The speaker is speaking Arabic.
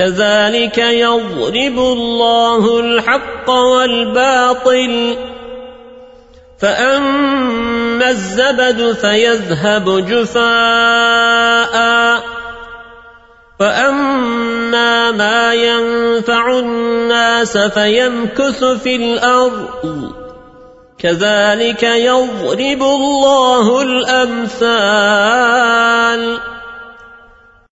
كذلك يضرب الله الحق والباطل. فأما الزبد فيذهب جفاء. وأما ما ينفع الناس فيمكث في الأرض. كذلك يضرب الله الأمثال.